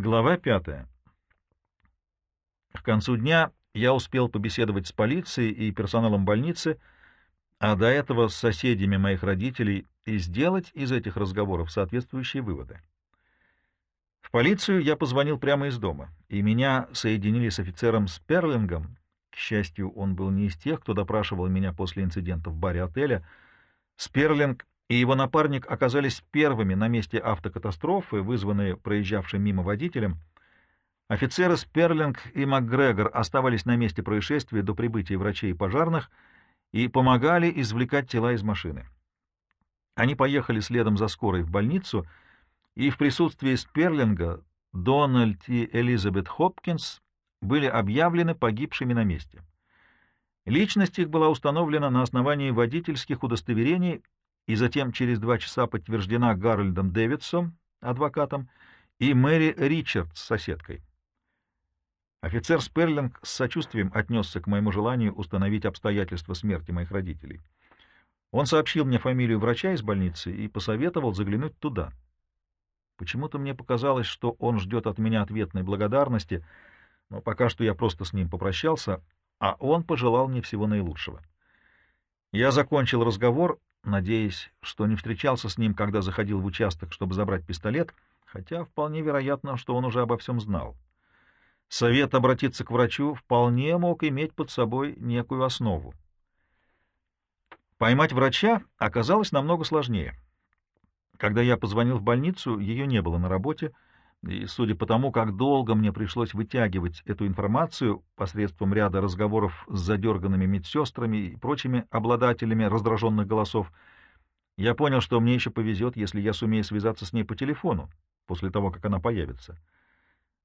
Глава пятая. К концу дня я успел побеседовать с полицией и персоналом больницы, а до этого с соседями моих родителей и сделать из этих разговоров соответствующие выводы. В полицию я позвонил прямо из дома, и меня соединили с офицером Сперлингом. К счастью, он был не из тех, кто допрашивал меня после инцидента в баре отеля. Сперлинг и его напарник оказались первыми на месте автокатастрофы, вызванной проезжавшим мимо водителем. Офицеры Сперлинг и МакГрегор оставались на месте происшествия до прибытия врачей и пожарных и помогали извлекать тела из машины. Они поехали следом за скорой в больницу, и в присутствии Сперлинга Дональд и Элизабет Хопкинс были объявлены погибшими на месте. Личность их была установлена на основании водительских удостоверений и затем через два часа подтверждена Гарольдом Дэвидсом, адвокатом, и Мэри Ричардс, соседкой. Офицер Сперлинг с сочувствием отнесся к моему желанию установить обстоятельства смерти моих родителей. Он сообщил мне фамилию врача из больницы и посоветовал заглянуть туда. Почему-то мне показалось, что он ждет от меня ответной благодарности, но пока что я просто с ним попрощался, а он пожелал мне всего наилучшего. Я закончил разговор надеясь, что не встречался с ним, когда заходил в участок, чтобы забрать пистолет, хотя вполне вероятно, что он уже обо всем знал. Совет обратиться к врачу вполне мог иметь под собой некую основу. Поймать врача оказалось намного сложнее. Когда я позвонил в больницу, ее не было на работе, и, судя по тому, как долго мне пришлось вытягивать эту информацию посредством ряда разговоров с задерганными медсестрами и прочими обладателями раздраженных голосов, я понял, что мне еще повезет, если я сумею связаться с ней по телефону после того, как она появится.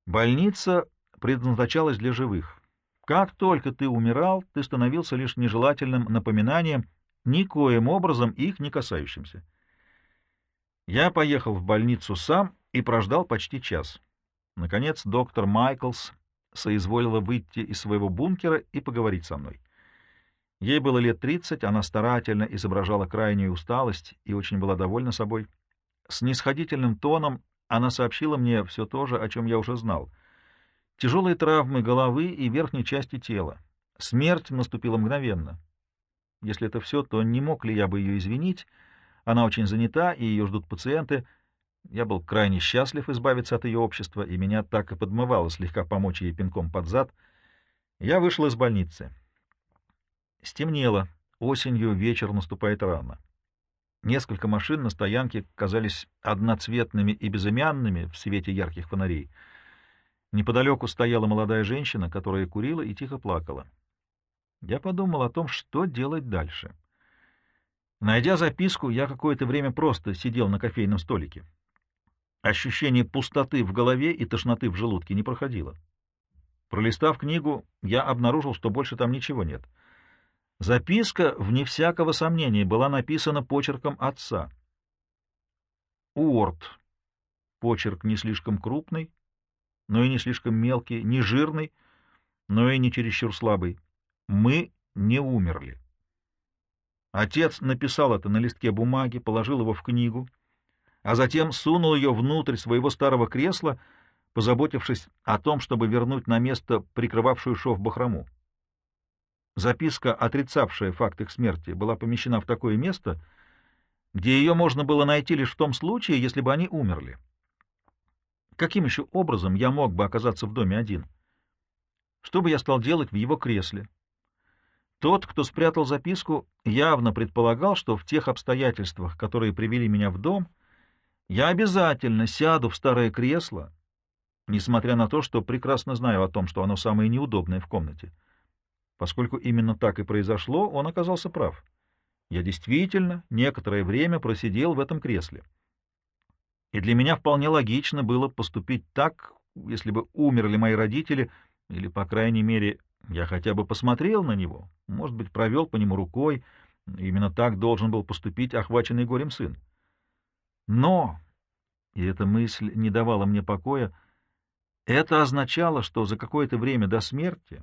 Больница предназначалась для живых. Как только ты умирал, ты становился лишь нежелательным напоминанием, никоим образом их не касающимся. Я поехал в больницу сам и прождал почти час. Наконец доктор Майклс соизволила выйти из своего бункера и поговорить со мной. Ей было лет тридцать, она старательно изображала крайнюю усталость и очень была довольна собой. С нисходительным тоном она сообщила мне все то же, о чем я уже знал. Тяжелые травмы головы и верхней части тела. Смерть наступила мгновенно. Если это все, то не мог ли я бы ее извинить? Она очень занята, и ее ждут пациенты — я был крайне счастлив избавиться от ее общества, и меня так и подмывало слегка помочь ей пинком под зад. Я вышел из больницы. Стемнело. Осенью вечер наступает рано. Несколько машин на стоянке казались одноцветными и безымянными в свете ярких фонарей. Неподалеку стояла молодая женщина, которая курила и тихо плакала. Я подумал о том, что делать дальше. Найдя записку, я какое-то время просто сидел на кофейном столике. Ощущение пустоты в голове и тошноты в желудке не проходило. Пролистав книгу, я обнаружил, что больше там ничего нет. Записка, вне всякого сомнения, была написана почерком отца. Уорд. Почерк не слишком крупный, но и не слишком мелкий, не жирный, но и не чересчур слабый. Мы не умерли. Отец написал это на листке бумаги, положил его в книгу — а затем сунул ее внутрь своего старого кресла, позаботившись о том, чтобы вернуть на место прикрывавшую шов бахрому. Записка, отрицавшая факт их смерти, была помещена в такое место, где ее можно было найти лишь в том случае, если бы они умерли. Каким еще образом я мог бы оказаться в доме один? Что бы я стал делать в его кресле? Тот, кто спрятал записку, явно предполагал, что в тех обстоятельствах, которые привели меня в дом, я обязательно сяду в старое кресло, несмотря на то, что прекрасно знаю о том, что оно самое неудобное в комнате. Поскольку именно так и произошло, он оказался прав. Я действительно некоторое время просидел в этом кресле. И для меня вполне логично было поступить так, если бы умерли мои родители, или, по крайней мере, я хотя бы посмотрел на него, может быть, провел по нему рукой. Именно так должен был поступить охваченный горем сын. Но, и эта мысль не давала мне покоя, это означало, что за какое-то время до смерти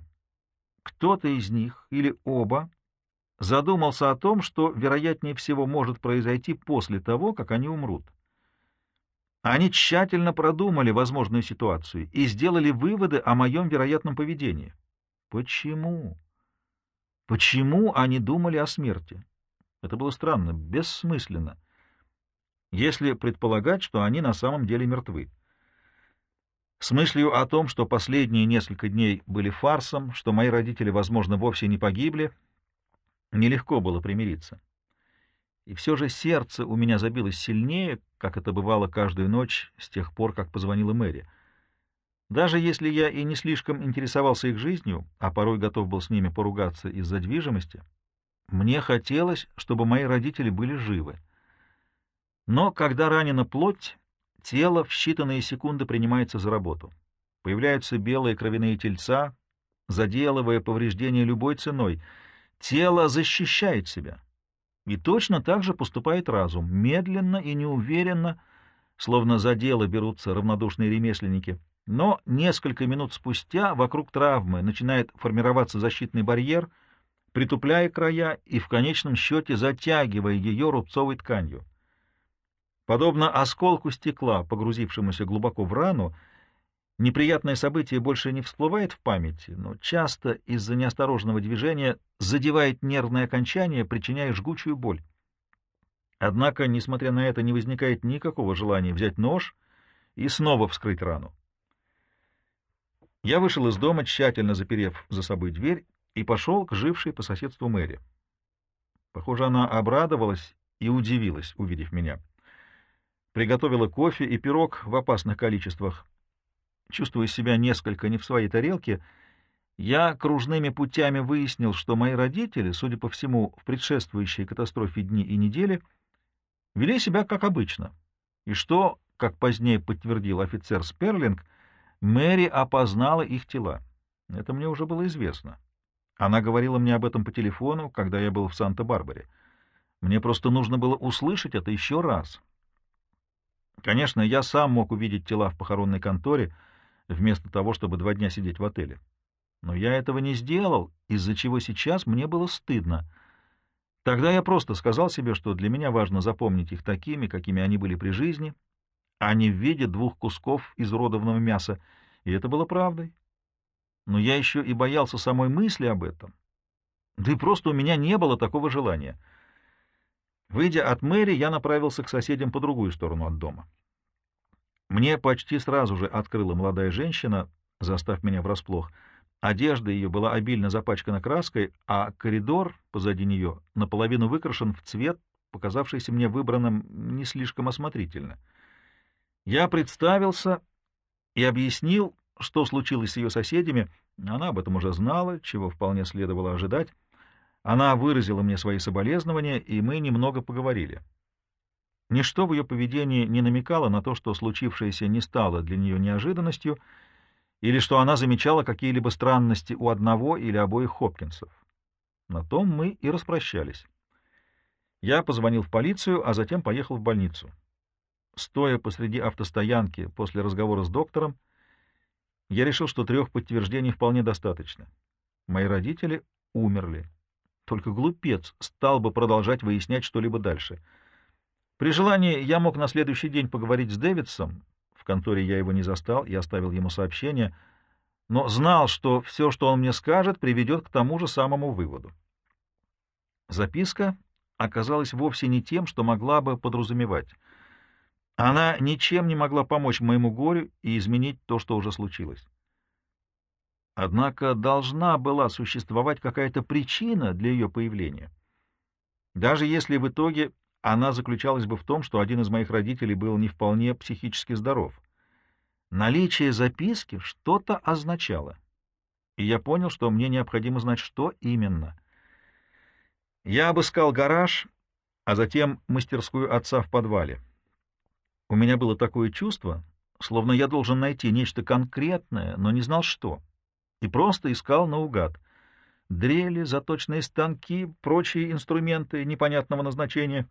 кто-то из них или оба задумался о том, что, вероятнее всего, может произойти после того, как они умрут. Они тщательно продумали возможную ситуацию и сделали выводы о моем вероятном поведении. Почему? Почему они думали о смерти? Это было странно, бессмысленно, если предполагать, что они на самом деле мертвы. С мыслью о том, что последние несколько дней были фарсом, что мои родители, возможно, вовсе не погибли, нелегко было примириться. И все же сердце у меня забилось сильнее, как это бывало каждую ночь с тех пор, как позвонила Мэри. Даже если я и не слишком интересовался их жизнью, а порой готов был с ними поругаться из-за движимости, мне хотелось, чтобы мои родители были живы. Но когда ранена плоть, тело в считанные секунды принимается за работу. Появляются белые кровяные тельца, заделывая повреждения любой ценой. Тело защищает себя. И точно так же поступает разум, медленно и неуверенно, словно за дело берутся равнодушные ремесленники. Но несколько минут спустя вокруг травмы начинает формироваться защитный барьер, притупляя края и в конечном счете затягивая ее рубцовой тканью. Подобно осколку стекла, погрузившемуся глубоко в рану, неприятное событие больше не всплывает в памяти, но часто из-за неосторожного движения задевает нервное окончание, причиняя жгучую боль. Однако, несмотря на это, не возникает никакого желания взять нож и снова вскрыть рану. Я вышел из дома, тщательно заперев за собой дверь, и пошел к жившей по соседству Мэри. Похоже, она обрадовалась и удивилась, увидев меня приготовила кофе и пирог в опасных количествах. Чувствуя себя несколько не в своей тарелке, я кружными путями выяснил, что мои родители, судя по всему, в предшествующей катастрофе дни и недели, вели себя как обычно, и что, как позднее подтвердил офицер Сперлинг, Мэри опознала их тела. Это мне уже было известно. Она говорила мне об этом по телефону, когда я был в Санта-Барбаре. Мне просто нужно было услышать это еще раз. Конечно, я сам мог увидеть тела в похоронной конторе, вместо того, чтобы два дня сидеть в отеле. Но я этого не сделал, из-за чего сейчас мне было стыдно. Тогда я просто сказал себе, что для меня важно запомнить их такими, какими они были при жизни, а не в виде двух кусков изуродованного мяса, и это было правдой. Но я еще и боялся самой мысли об этом. Да и просто у меня не было такого желания — Выйдя от мэри, я направился к соседям по другую сторону от дома. Мне почти сразу же открыла молодая женщина, застав меня врасплох. Одежда ее была обильно запачкана краской, а коридор позади нее наполовину выкрашен в цвет, показавшийся мне выбранным не слишком осмотрительно. Я представился и объяснил, что случилось с ее соседями. Она об этом уже знала, чего вполне следовало ожидать. Она выразила мне свои соболезнования, и мы немного поговорили. Ничто в ее поведении не намекало на то, что случившееся не стало для нее неожиданностью, или что она замечала какие-либо странности у одного или обоих Хопкинсов. На том мы и распрощались. Я позвонил в полицию, а затем поехал в больницу. Стоя посреди автостоянки после разговора с доктором, я решил, что трех подтверждений вполне достаточно. Мои родители умерли. Только глупец стал бы продолжать выяснять что-либо дальше. При желании я мог на следующий день поговорить с Дэвидсом. В конторе я его не застал и оставил ему сообщение, но знал, что все, что он мне скажет, приведет к тому же самому выводу. Записка оказалась вовсе не тем, что могла бы подразумевать. Она ничем не могла помочь моему горю и изменить то, что уже случилось. Однако должна была существовать какая-то причина для ее появления. Даже если в итоге она заключалась бы в том, что один из моих родителей был не вполне психически здоров. Наличие записки что-то означало, и я понял, что мне необходимо знать, что именно. Я обыскал гараж, а затем мастерскую отца в подвале. У меня было такое чувство, словно я должен найти нечто конкретное, но не знал, что и просто искал наугад. Дрели, заточные станки, прочие инструменты непонятного назначения,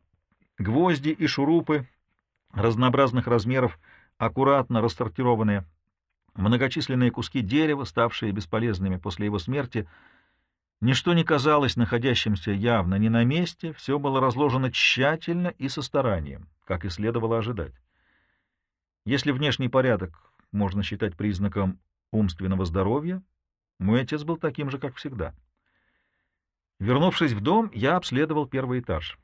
гвозди и шурупы разнообразных размеров, аккуратно рассортированные, многочисленные куски дерева, ставшие бесполезными после его смерти. Ничто не казалось находящимся явно не на месте, все было разложено тщательно и со старанием, как и следовало ожидать. Если внешний порядок можно считать признаком умственного здоровья, мой отец был таким же, как всегда. Вернувшись в дом, я обследовал первый этаж.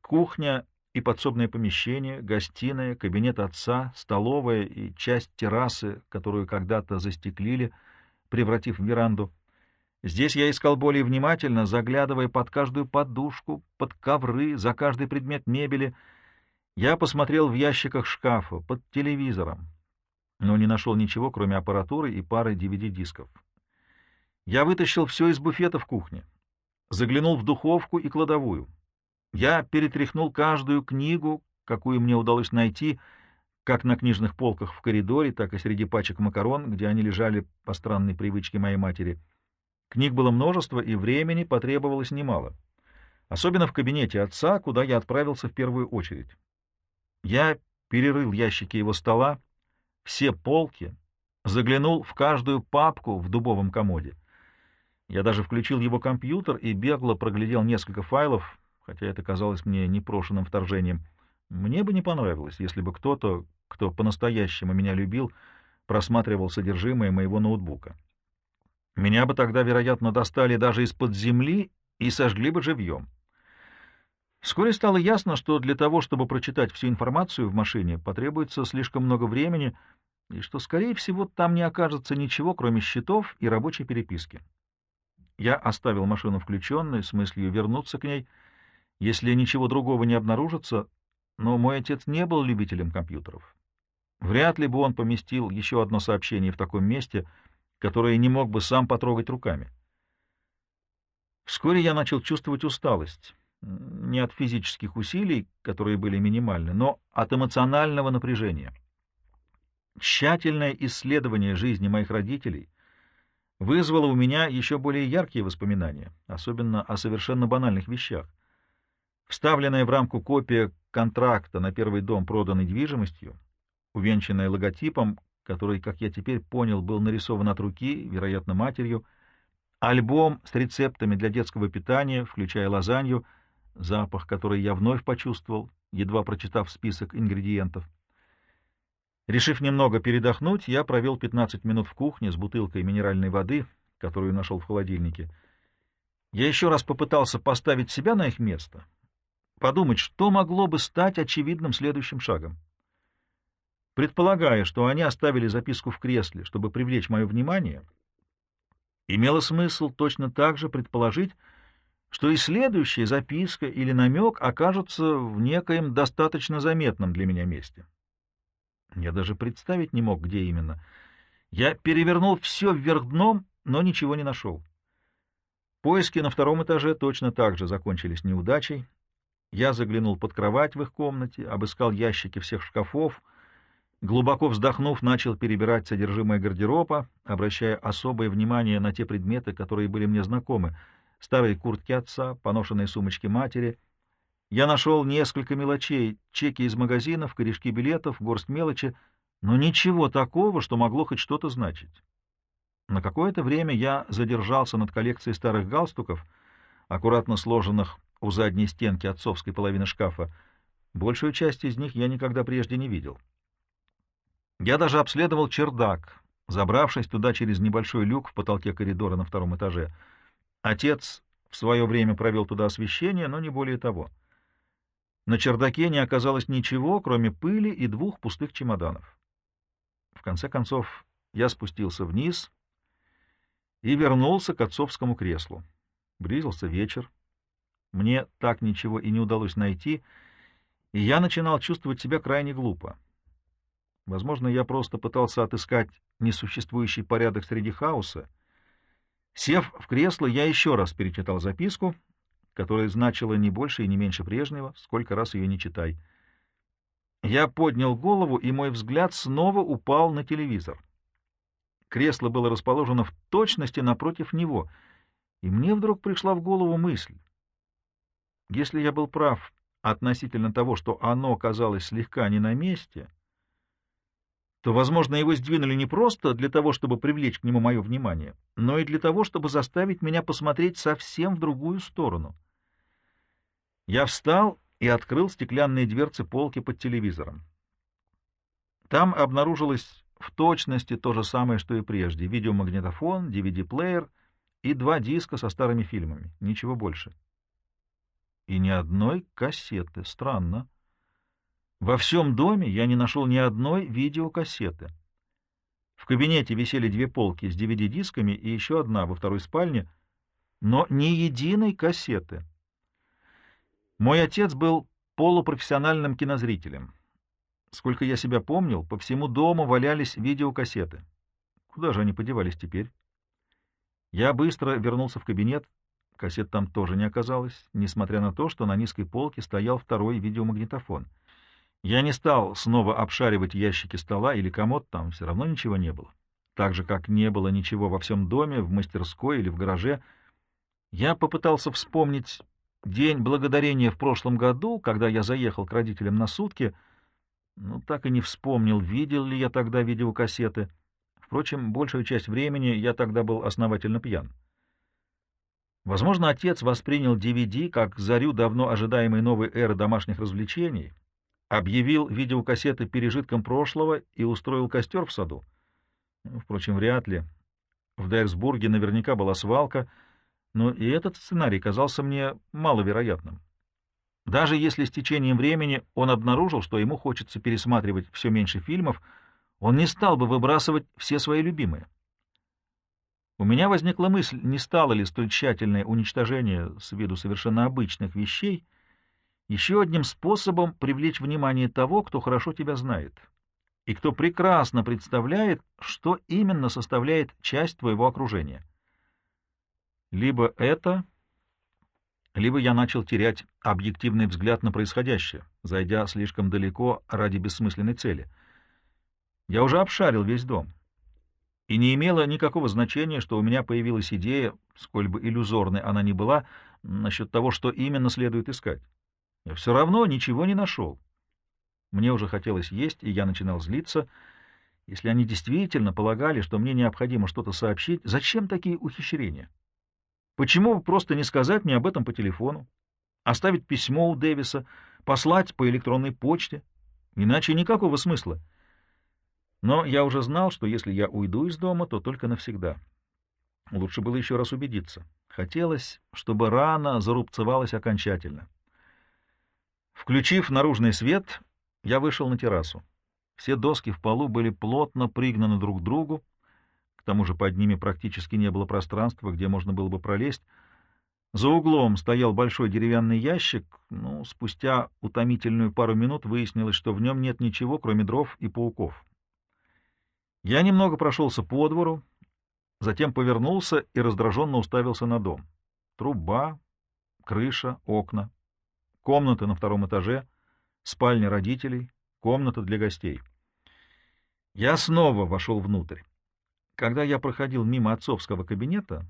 Кухня и подсобное помещение, гостиная, кабинет отца, столовая и часть террасы, которую когда-то застеклили, превратив в веранду. Здесь я искал более внимательно, заглядывая под каждую подушку, под ковры, за каждый предмет мебели. Я посмотрел в ящиках шкафа, под телевизором, но не нашел ничего, кроме аппаратуры и пары DVD-дисков. Я вытащил все из буфета в кухне, заглянул в духовку и кладовую. Я перетряхнул каждую книгу, какую мне удалось найти, как на книжных полках в коридоре, так и среди пачек макарон, где они лежали по странной привычке моей матери. Книг было множество, и времени потребовалось немало. Особенно в кабинете отца, куда я отправился в первую очередь. Я перерыл ящики его стола, все полки, заглянул в каждую папку в дубовом комоде. Я даже включил его компьютер и бегло проглядел несколько файлов, хотя это казалось мне непрошенным вторжением. Мне бы не понравилось, если бы кто-то, кто по-настоящему меня любил, просматривал содержимое моего ноутбука. Меня бы тогда, вероятно, достали даже из-под земли и сожгли бы живьем. Вскоре стало ясно, что для того, чтобы прочитать всю информацию в машине, потребуется слишком много времени, и что, скорее всего, там не окажется ничего, кроме счетов и рабочей переписки. Я оставил машину включенной с мыслью вернуться к ней — если ничего другого не обнаружится, но мой отец не был любителем компьютеров. Вряд ли бы он поместил еще одно сообщение в таком месте, которое не мог бы сам потрогать руками. Вскоре я начал чувствовать усталость. Не от физических усилий, которые были минимальны, но от эмоционального напряжения. Тщательное исследование жизни моих родителей вызвало у меня еще более яркие воспоминания, особенно о совершенно банальных вещах. Вставленная в рамку копия контракта на первый дом проданной недвижимостью, увенчанная логотипом, который, как я теперь понял, был нарисован от руки, вероятно, матерью, альбом с рецептами для детского питания, включая лазанью, запах, который я вновь почувствовал, едва прочитав список ингредиентов. Решив немного передохнуть, я провел 15 минут в кухне с бутылкой минеральной воды, которую нашел в холодильнике. Я еще раз попытался поставить себя на их место — подумать, что могло бы стать очевидным следующим шагом. Предполагая, что они оставили записку в кресле, чтобы привлечь мое внимание, имело смысл точно так же предположить, что и следующая записка или намек окажутся в некоем достаточно заметном для меня месте. Я даже представить не мог, где именно. Я перевернул все вверх дном, но ничего не нашел. Поиски на втором этаже точно так же закончились неудачей. Я заглянул под кровать в их комнате, обыскал ящики всех шкафов, глубоко вздохнув, начал перебирать содержимое гардероба, обращая особое внимание на те предметы, которые были мне знакомы. Старые куртки отца, поношенные сумочки матери. Я нашел несколько мелочей, чеки из магазинов, корешки билетов, горсть мелочи, но ничего такого, что могло хоть что-то значить. На какое-то время я задержался над коллекцией старых галстуков, аккуратно сложенных у задней стенки отцовской половины шкафа. Большую часть из них я никогда прежде не видел. Я даже обследовал чердак, забравшись туда через небольшой люк в потолке коридора на втором этаже. Отец в свое время провел туда освещение, но не более того. На чердаке не оказалось ничего, кроме пыли и двух пустых чемоданов. В конце концов, я спустился вниз и вернулся к отцовскому креслу. Близился вечер. Мне так ничего и не удалось найти, и я начинал чувствовать себя крайне глупо. Возможно, я просто пытался отыскать несуществующий порядок среди хаоса. Сев в кресло, я еще раз перечитал записку, которая значила не больше и не меньше прежнего, сколько раз ее не читай. Я поднял голову, и мой взгляд снова упал на телевизор. Кресло было расположено в точности напротив него, и мне вдруг пришла в голову мысль. Если я был прав относительно того, что оно казалось слегка не на месте, то, возможно, его сдвинули не просто для того, чтобы привлечь к нему мое внимание, но и для того, чтобы заставить меня посмотреть совсем в другую сторону. Я встал и открыл стеклянные дверцы полки под телевизором. Там обнаружилось в точности то же самое, что и прежде. Видеомагнитофон, DVD-плеер и два диска со старыми фильмами. Ничего больше. И ни одной кассеты. Странно. Во всем доме я не нашел ни одной видеокассеты. В кабинете висели две полки с DVD-дисками и еще одна во второй спальне, но ни единой кассеты. Мой отец был полупрофессиональным кинозрителем. Сколько я себя помнил, по всему дому валялись видеокассеты. Куда же они подевались теперь? Я быстро вернулся в кабинет. Кассет там тоже не оказалось, несмотря на то, что на низкой полке стоял второй видеомагнитофон. Я не стал снова обшаривать ящики стола или комод, там все равно ничего не было. Так же, как не было ничего во всем доме, в мастерской или в гараже. Я попытался вспомнить день благодарения в прошлом году, когда я заехал к родителям на сутки — ну, так и не вспомнил, видел ли я тогда видеокассеты. Впрочем, большую часть времени я тогда был основательно пьян. Возможно, отец воспринял DVD как зарю давно ожидаемой новой эры домашних развлечений, объявил видеокассеты пережитком прошлого и устроил костер в саду. Ну, впрочем, вряд ли. В Дайрсбурге наверняка была свалка, но и этот сценарий казался мне маловероятным. Даже если с течением времени он обнаружил, что ему хочется пересматривать все меньше фильмов, он не стал бы выбрасывать все свои любимые. У меня возникла мысль, не стало ли столь тщательное уничтожение с виду совершенно обычных вещей еще одним способом привлечь внимание того, кто хорошо тебя знает, и кто прекрасно представляет, что именно составляет часть твоего окружения. Либо это либо я начал терять объективный взгляд на происходящее, зайдя слишком далеко ради бессмысленной цели. Я уже обшарил весь дом, и не имело никакого значения, что у меня появилась идея, сколь бы иллюзорной она ни была, насчет того, что именно следует искать. Я все равно ничего не нашел. Мне уже хотелось есть, и я начинал злиться. Если они действительно полагали, что мне необходимо что-то сообщить, зачем такие ухищрения? Почему бы просто не сказать мне об этом по телефону? Оставить письмо у Дэвиса, послать по электронной почте? Иначе никакого смысла. Но я уже знал, что если я уйду из дома, то только навсегда. Лучше было еще раз убедиться. Хотелось, чтобы рана зарубцевалась окончательно. Включив наружный свет, я вышел на террасу. Все доски в полу были плотно пригнаны друг к другу, к тому же под ними практически не было пространства, где можно было бы пролезть. За углом стоял большой деревянный ящик, но ну, спустя утомительную пару минут выяснилось, что в нем нет ничего, кроме дров и пауков. Я немного прошелся по двору, затем повернулся и раздраженно уставился на дом. Труба, крыша, окна, комнаты на втором этаже, спальня родителей, комната для гостей. Я снова вошел внутрь. Когда я проходил мимо отцовского кабинета,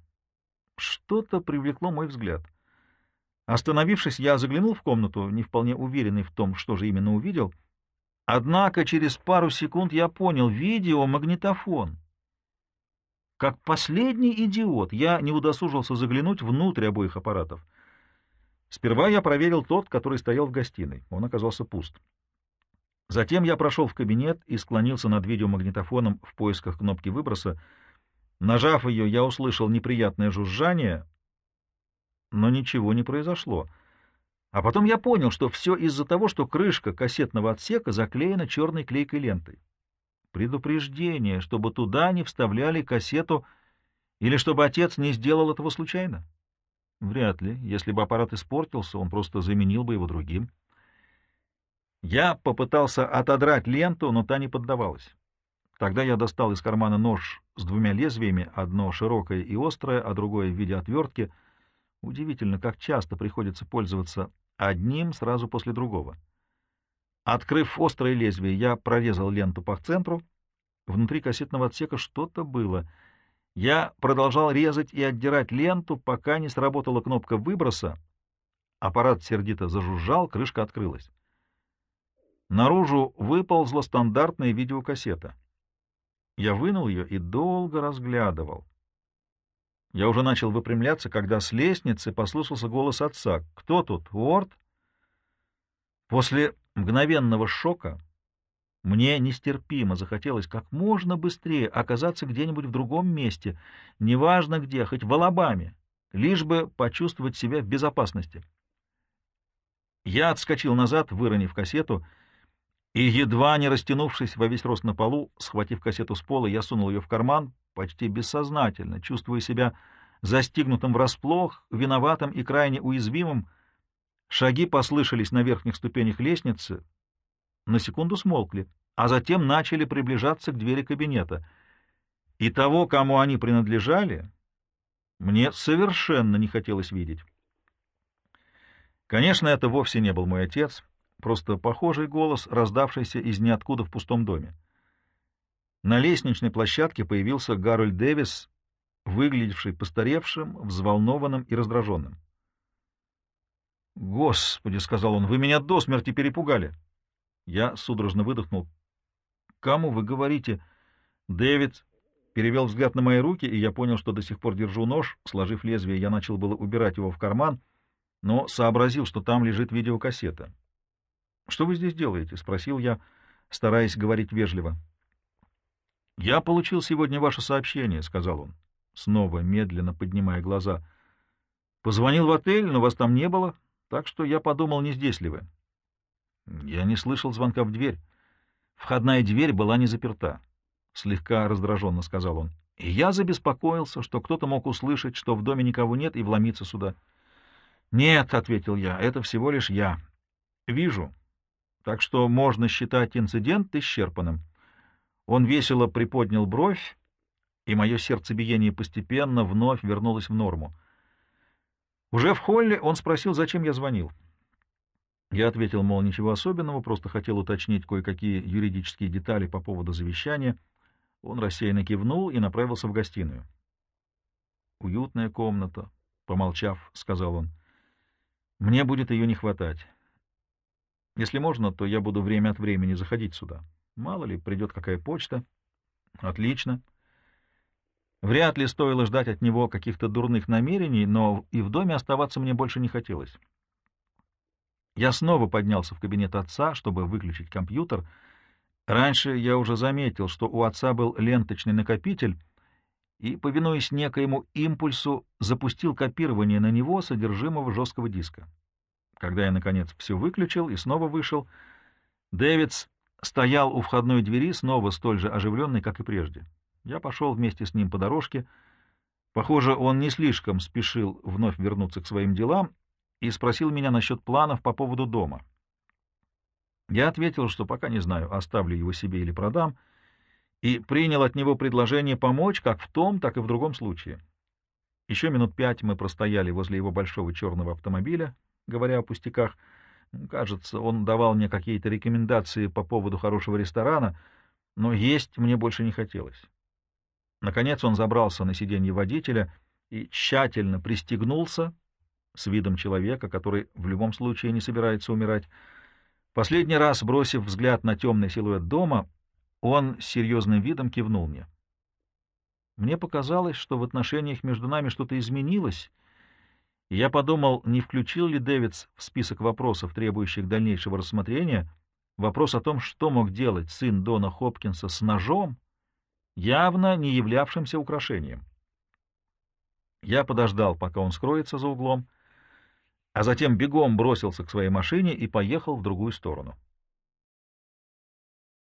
что-то привлекло мой взгляд. Остановившись, я заглянул в комнату, не вполне уверенный в том, что же именно увидел. Однако через пару секунд я понял — видеомагнитофон. Как последний идиот я не удосужился заглянуть внутрь обоих аппаратов. Сперва я проверил тот, который стоял в гостиной. Он оказался пуст. Затем я прошел в кабинет и склонился над видеомагнитофоном в поисках кнопки выброса. Нажав ее, я услышал неприятное жужжание, но ничего не произошло. А потом я понял, что все из-за того, что крышка кассетного отсека заклеена черной клейкой лентой. Предупреждение, чтобы туда не вставляли кассету или чтобы отец не сделал этого случайно? Вряд ли. Если бы аппарат испортился, он просто заменил бы его другим. Я попытался отодрать ленту, но та не поддавалась. Тогда я достал из кармана нож с двумя лезвиями, одно широкое и острое, а другое в виде отвертки. Удивительно, как часто приходится пользоваться одним сразу после другого. Открыв острое лезвие, я прорезал ленту по центру. Внутри кассетного отсека что-то было. Я продолжал резать и отдирать ленту, пока не сработала кнопка выброса. Аппарат сердито зажужжал, крышка открылась. Наружу выползла стандартная видеокассета. Я вынул ее и долго разглядывал. Я уже начал выпрямляться, когда с лестницы послышался голос отца. «Кто тут? Уорд?» После мгновенного шока Мне нестерпимо захотелось как можно быстрее оказаться где-нибудь в другом месте, неважно где, хоть в Алабаме, лишь бы почувствовать себя в безопасности. Я отскочил назад, выронив кассету, и, едва не растянувшись во весь рост на полу, схватив кассету с пола, я сунул ее в карман, почти бессознательно, чувствуя себя застигнутым врасплох, виноватым и крайне уязвимым. Шаги послышались на верхних ступенях лестницы, на секунду смолкли, а затем начали приближаться к двери кабинета. И того, кому они принадлежали, мне совершенно не хотелось видеть. Конечно, это вовсе не был мой отец, просто похожий голос, раздавшийся из ниоткуда в пустом доме. На лестничной площадке появился Гарольд Дэвис, выглядевший постаревшим, взволнованным и раздраженным. «Господи!» — сказал он, — «вы меня до смерти перепугали!» Я судорожно выдохнул. «Кому вы говорите?» Дэвид перевел взгляд на мои руки, и я понял, что до сих пор держу нож. Сложив лезвие, я начал было убирать его в карман, но сообразил, что там лежит видеокассета. «Что вы здесь делаете?» — спросил я, стараясь говорить вежливо. «Я получил сегодня ваше сообщение», — сказал он, снова медленно поднимая глаза. «Позвонил в отель, но вас там не было, так что я подумал, не здесь ли вы». Я не слышал звонка в дверь. Входная дверь была не заперта. Слегка раздраженно сказал он. И я забеспокоился, что кто-то мог услышать, что в доме никого нет, и вломиться сюда. «Нет», — ответил я, — «это всего лишь я». «Вижу. Так что можно считать инцидент исчерпанным». Он весело приподнял бровь, и мое сердцебиение постепенно вновь вернулось в норму. Уже в холле он спросил, зачем я звонил. Я ответил, мол, ничего особенного, просто хотел уточнить кое-какие юридические детали по поводу завещания. Он рассеянно кивнул и направился в гостиную. «Уютная комната», — помолчав, сказал он. «Мне будет ее не хватать. Если можно, то я буду время от времени заходить сюда. Мало ли, придет какая почта. Отлично. Вряд ли стоило ждать от него каких-то дурных намерений, но и в доме оставаться мне больше не хотелось. Я снова поднялся в кабинет отца, чтобы выключить компьютер. Раньше я уже заметил, что у отца был ленточный накопитель, и, повинуясь некоему импульсу, запустил копирование на него содержимого жесткого диска. Когда я, наконец, все выключил и снова вышел, Дэвидс стоял у входной двери, снова столь же оживленный, как и прежде. Я пошел вместе с ним по дорожке. Похоже, он не слишком спешил вновь вернуться к своим делам, и спросил меня насчет планов по поводу дома. Я ответил, что пока не знаю, оставлю его себе или продам, и принял от него предложение помочь как в том, так и в другом случае. Еще минут пять мы простояли возле его большого черного автомобиля, говоря о пустяках. Кажется, он давал мне какие-то рекомендации по поводу хорошего ресторана, но есть мне больше не хотелось. Наконец он забрался на сиденье водителя и тщательно пристегнулся, с видом человека, который в любом случае не собирается умирать. Последний раз, бросив взгляд на темный силуэт дома, он с серьезным видом кивнул мне. Мне показалось, что в отношениях между нами что-то изменилось, и я подумал, не включил ли Дэвидс в список вопросов, требующих дальнейшего рассмотрения, вопрос о том, что мог делать сын Дона Хопкинса с ножом, явно не являвшимся украшением. Я подождал, пока он скроется за углом, — а затем бегом бросился к своей машине и поехал в другую сторону.